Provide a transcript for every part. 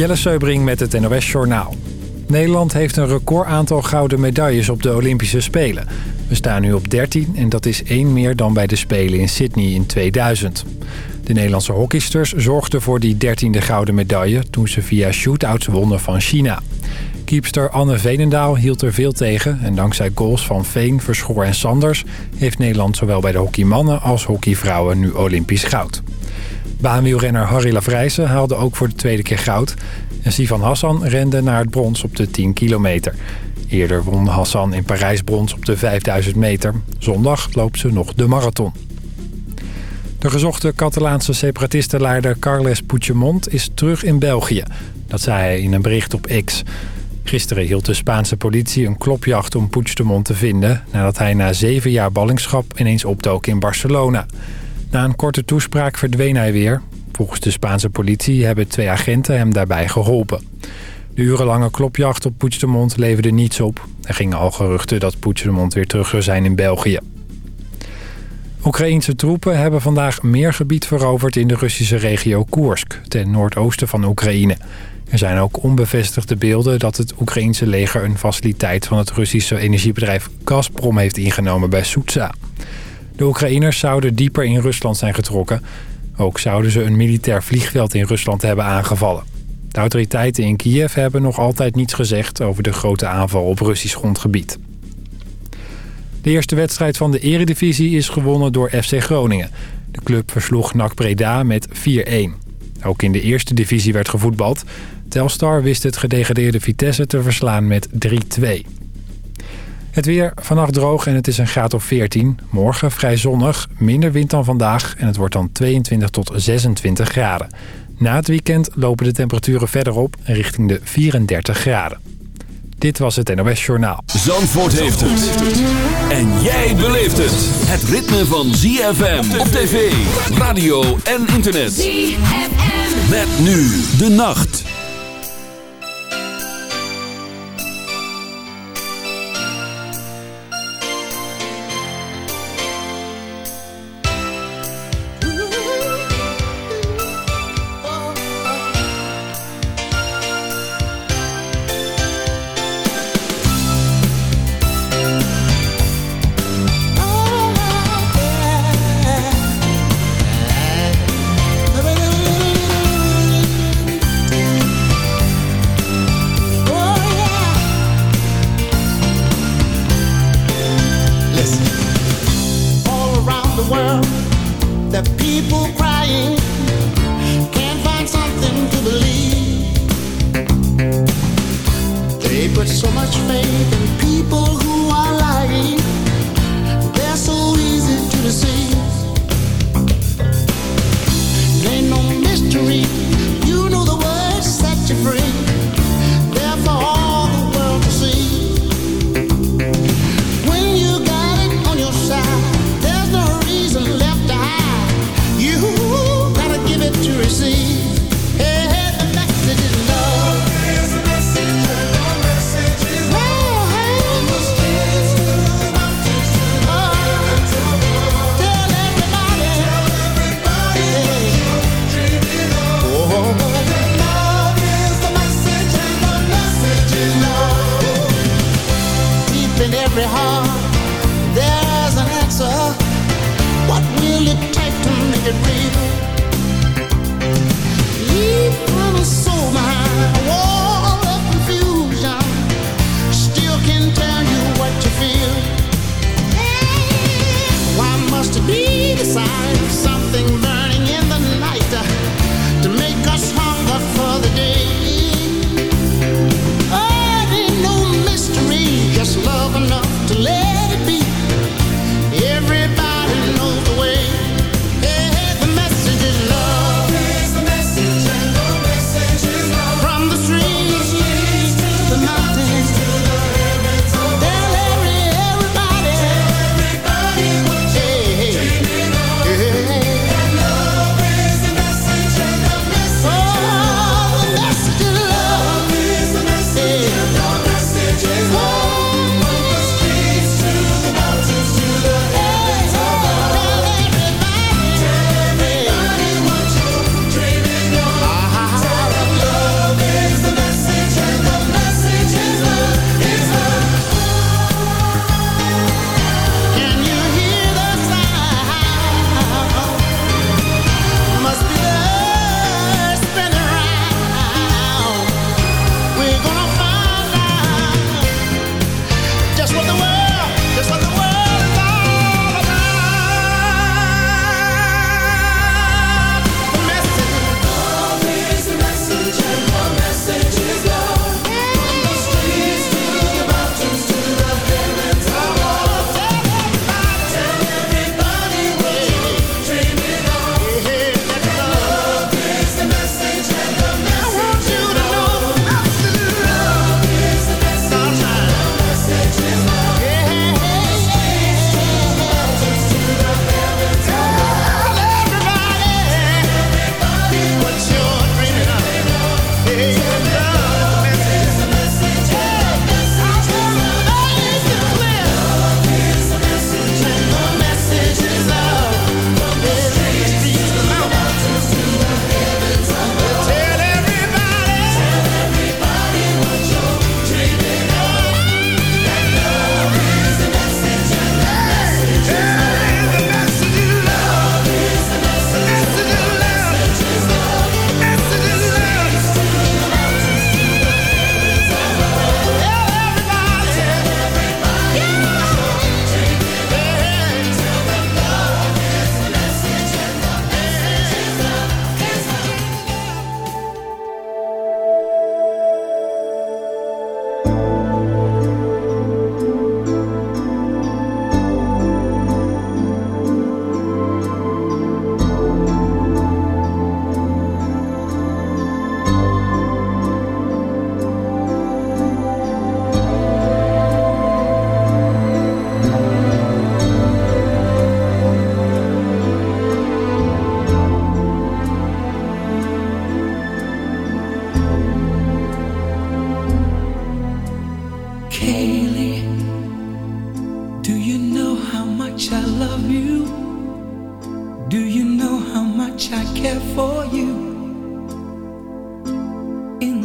Jelle Seubring met het NOS Journaal. Nederland heeft een record aantal gouden medailles op de Olympische Spelen. We staan nu op 13 en dat is één meer dan bij de Spelen in Sydney in 2000. De Nederlandse hockeysters zorgden voor die 13e gouden medaille... toen ze via shootouts wonnen van China. Kiepster Anne Veenendaal hield er veel tegen... en dankzij goals van Veen, Verschoor en Sanders... heeft Nederland zowel bij de hockeymannen als hockeyvrouwen nu Olympisch goud. Baanwielrenner Harry Lavrijsen haalde ook voor de tweede keer goud... en Sivan Hassan rende naar het brons op de 10 kilometer. Eerder won Hassan in Parijs brons op de 5000 meter. Zondag loopt ze nog de marathon. De gezochte Catalaanse separatistenleider Carles Puigdemont is terug in België. Dat zei hij in een bericht op X. Gisteren hield de Spaanse politie een klopjacht om Puigdemont te vinden... nadat hij na zeven jaar ballingschap ineens opdook in Barcelona... Na een korte toespraak verdween hij weer. Volgens de Spaanse politie hebben twee agenten hem daarbij geholpen. De urenlange klopjacht op Puigdemont leverde niets op. Er gingen al geruchten dat Puigdemont weer terug zou zijn in België. Oekraïense troepen hebben vandaag meer gebied veroverd in de Russische regio Koersk, ten noordoosten van Oekraïne. Er zijn ook onbevestigde beelden dat het Oekraïense leger een faciliteit van het Russische energiebedrijf Gazprom heeft ingenomen bij Soetsa. De Oekraïners zouden dieper in Rusland zijn getrokken. Ook zouden ze een militair vliegveld in Rusland hebben aangevallen. De autoriteiten in Kiev hebben nog altijd niets gezegd over de grote aanval op Russisch grondgebied. De eerste wedstrijd van de eredivisie is gewonnen door FC Groningen. De club versloeg NAC Breda met 4-1. Ook in de eerste divisie werd gevoetbald. Telstar wist het gedegradeerde Vitesse te verslaan met 3-2. Het weer vannacht droog en het is een graad of 14. Morgen vrij zonnig, minder wind dan vandaag en het wordt dan 22 tot 26 graden. Na het weekend lopen de temperaturen verder op richting de 34 graden. Dit was het NOS Journaal. Zandvoort heeft het. En jij beleeft het. Het ritme van ZFM op tv, radio en internet. ZFM. Met nu de nacht.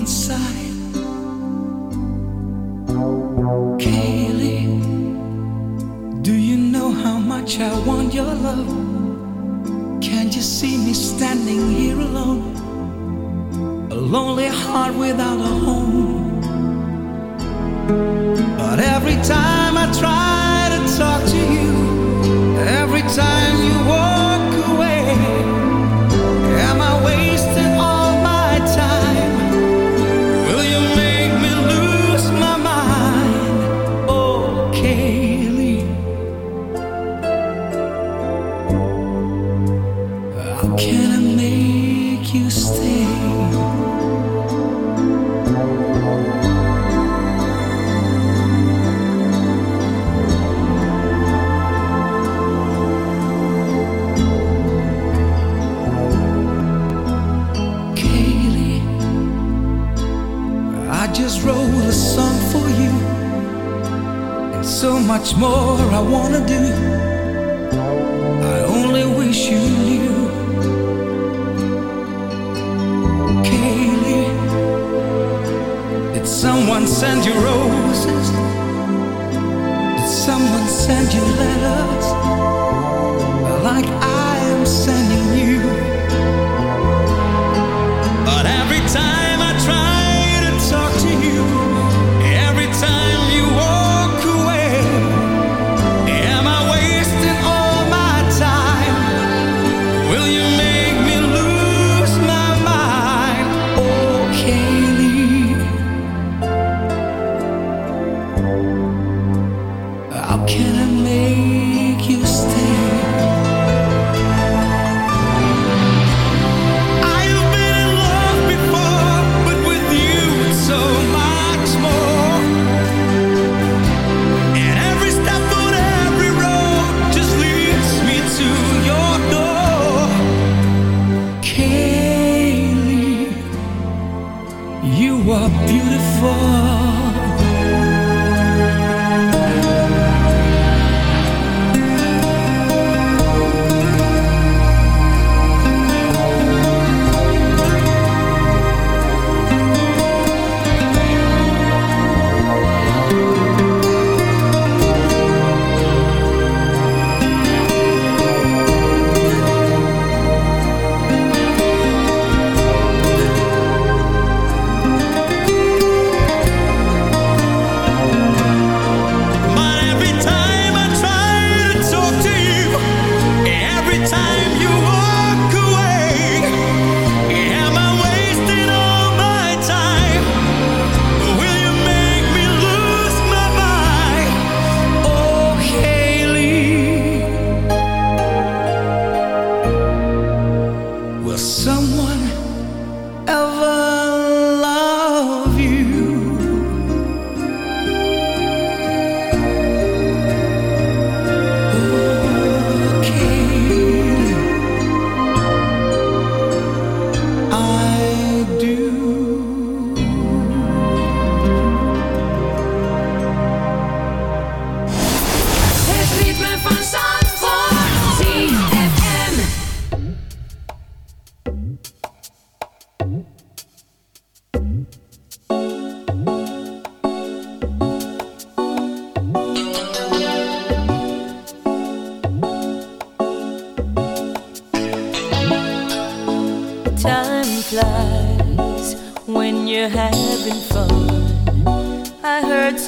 inside. Kaylee, do you know how much I want your love? Can't you see me standing here alone? A lonely heart without a home. But every time more I wanna do? Can I make you stay?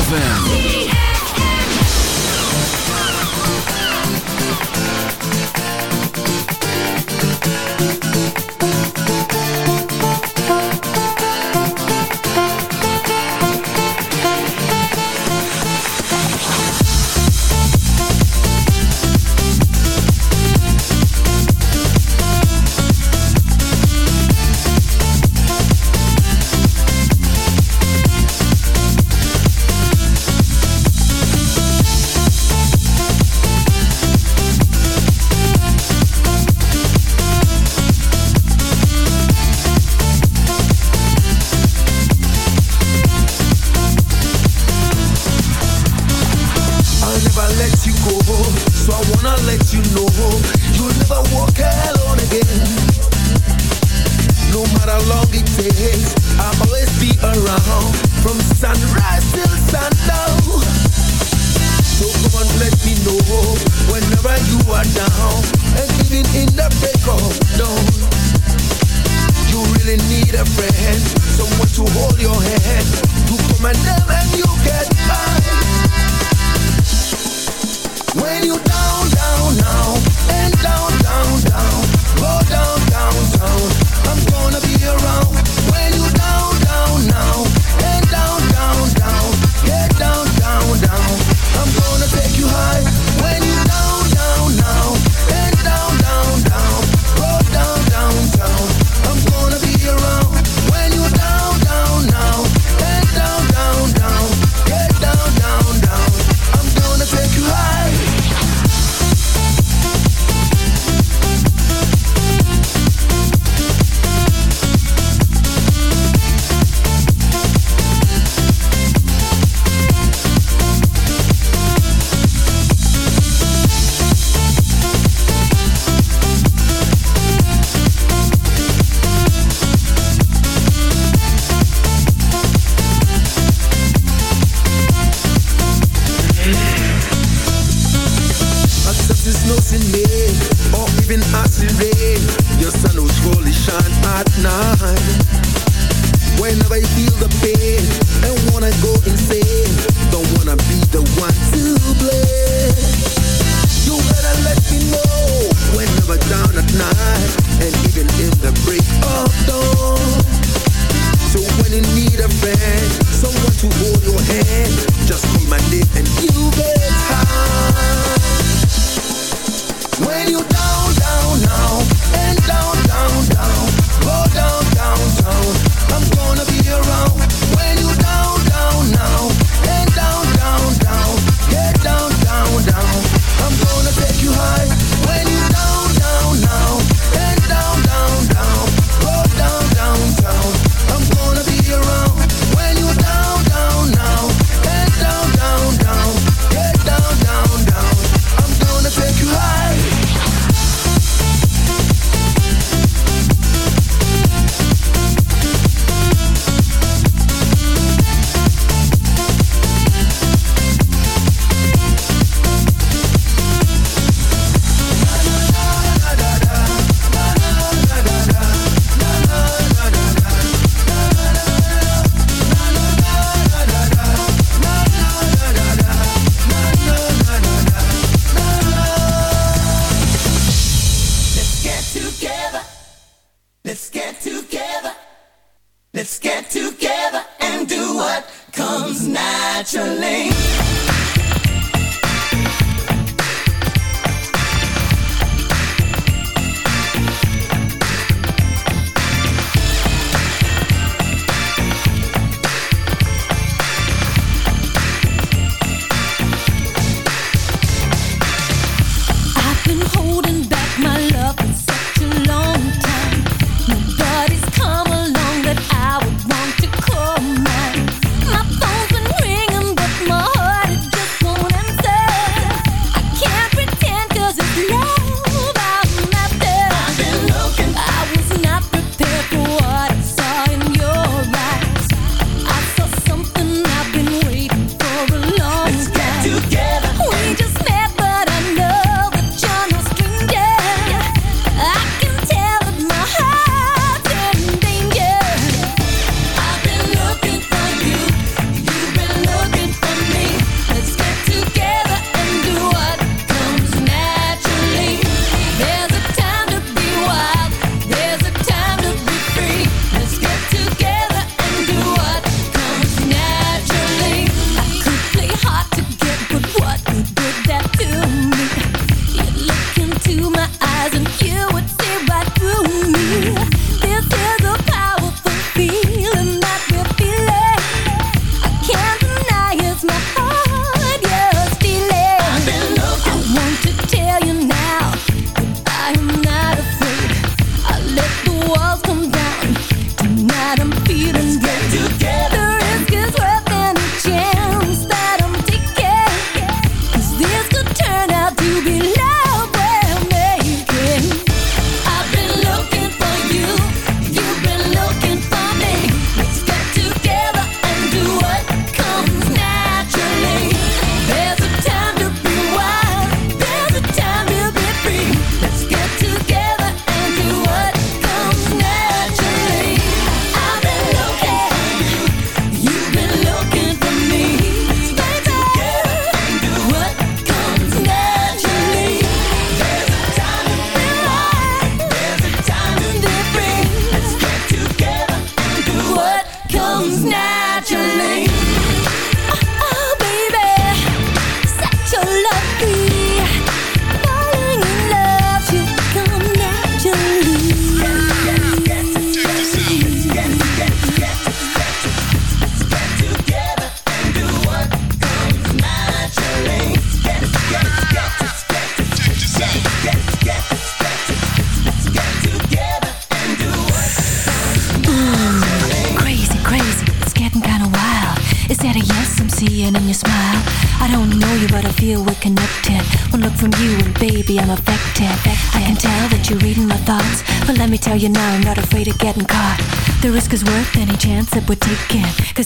ZFM.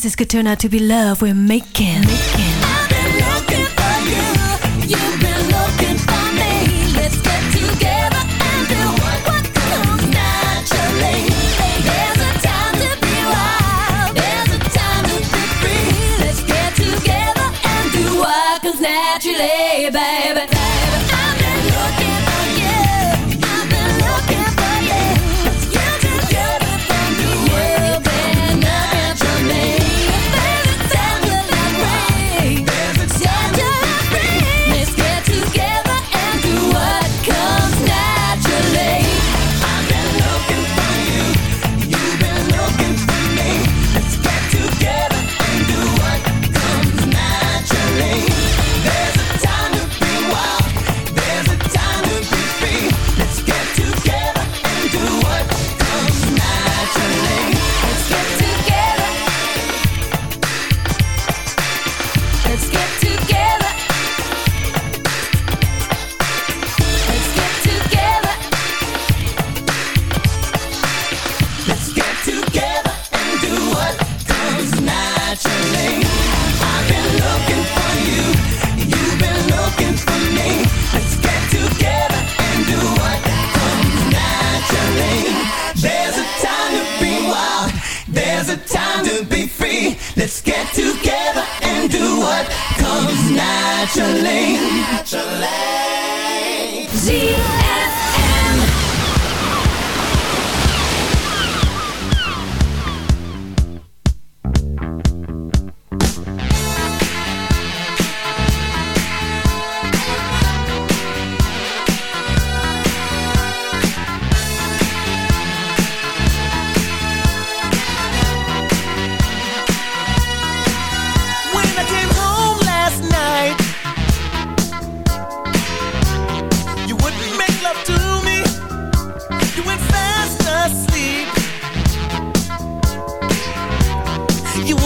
this could turn out to be love we're making. making. I've been looking for you. You've been looking for me. Let's get together and do what comes naturally. There's a time to be wild. There's a time to be free. Let's get together and do what comes naturally, baby.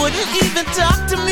wouldn't even talk to me.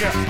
Yeah.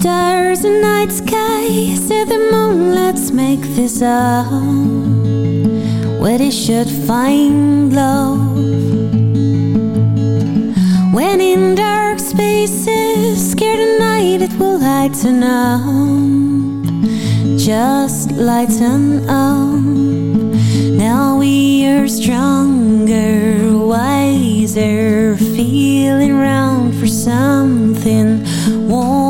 Stars and night sky, said the moon, let's make this home where they should find love. When in dark spaces, scared at night, it will lighten up, just lighten up. Now we are stronger, wiser, feeling round for something warmer,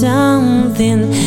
something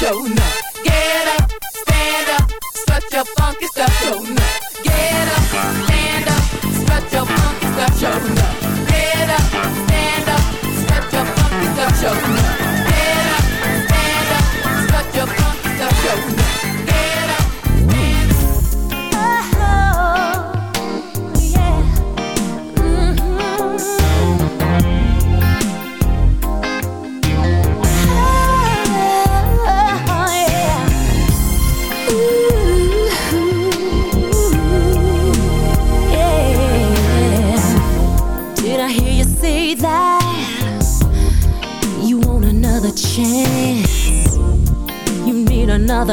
showing up.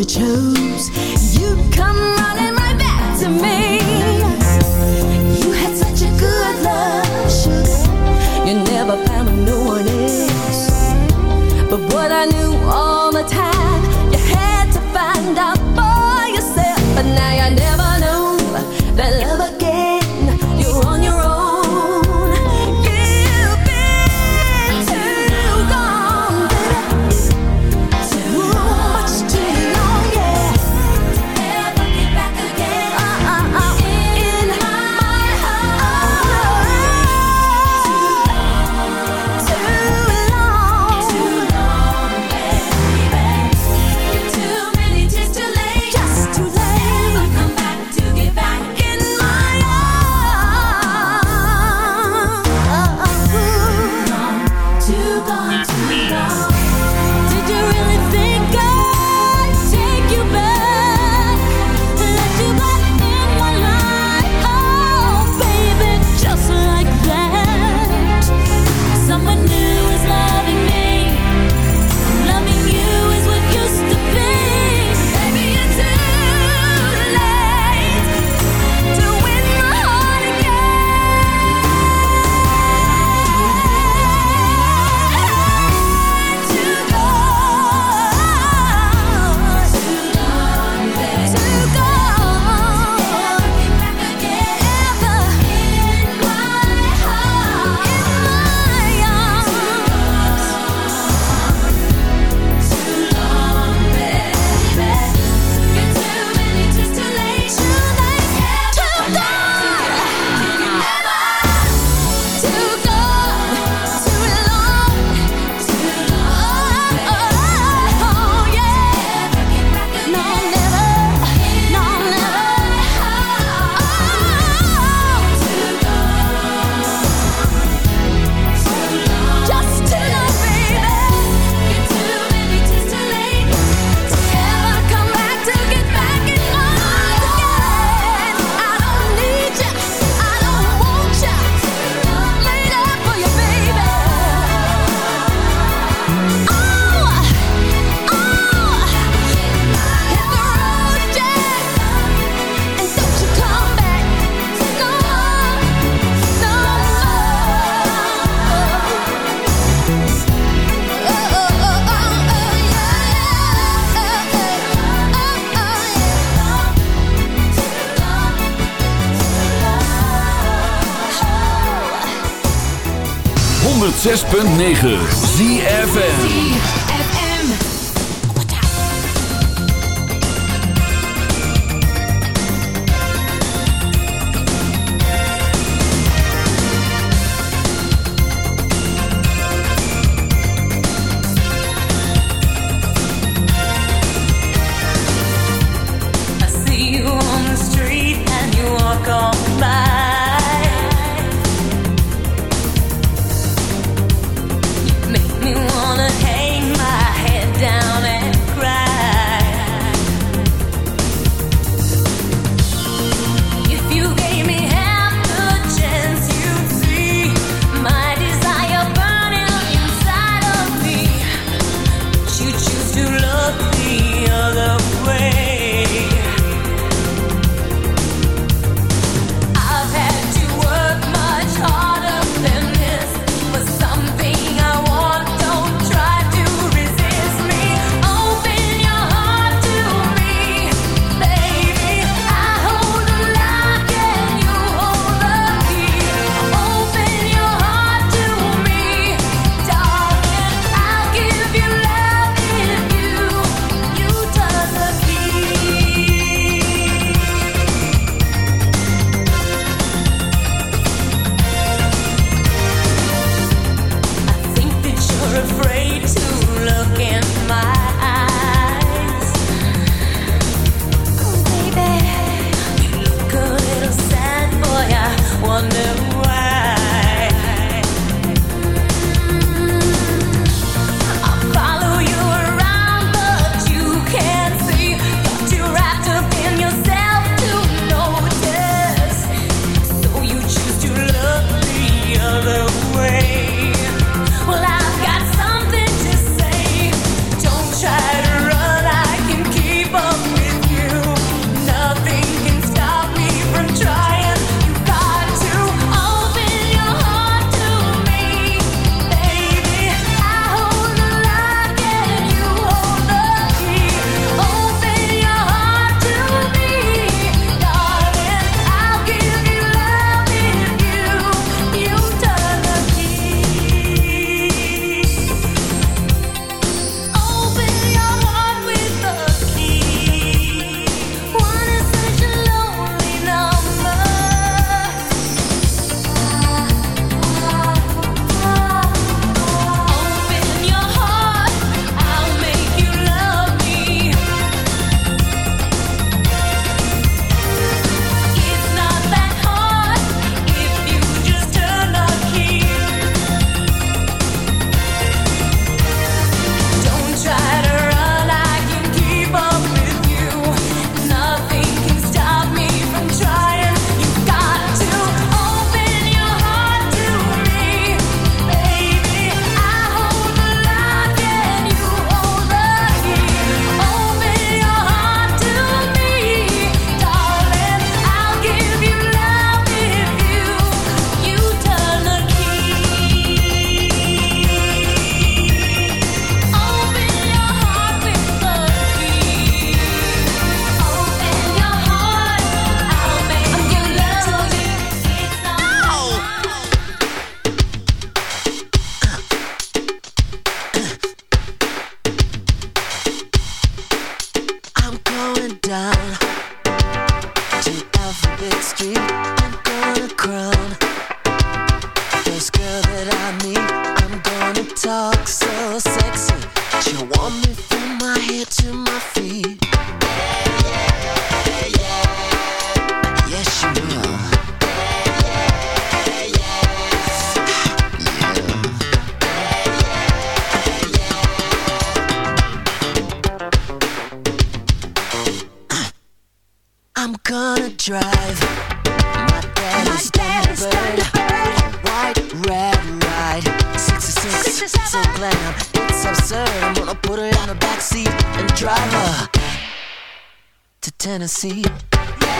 you chose You come running right back to me. You had such a good love, You never found with no one else But what I knew all the time 6.9 to Tennessee.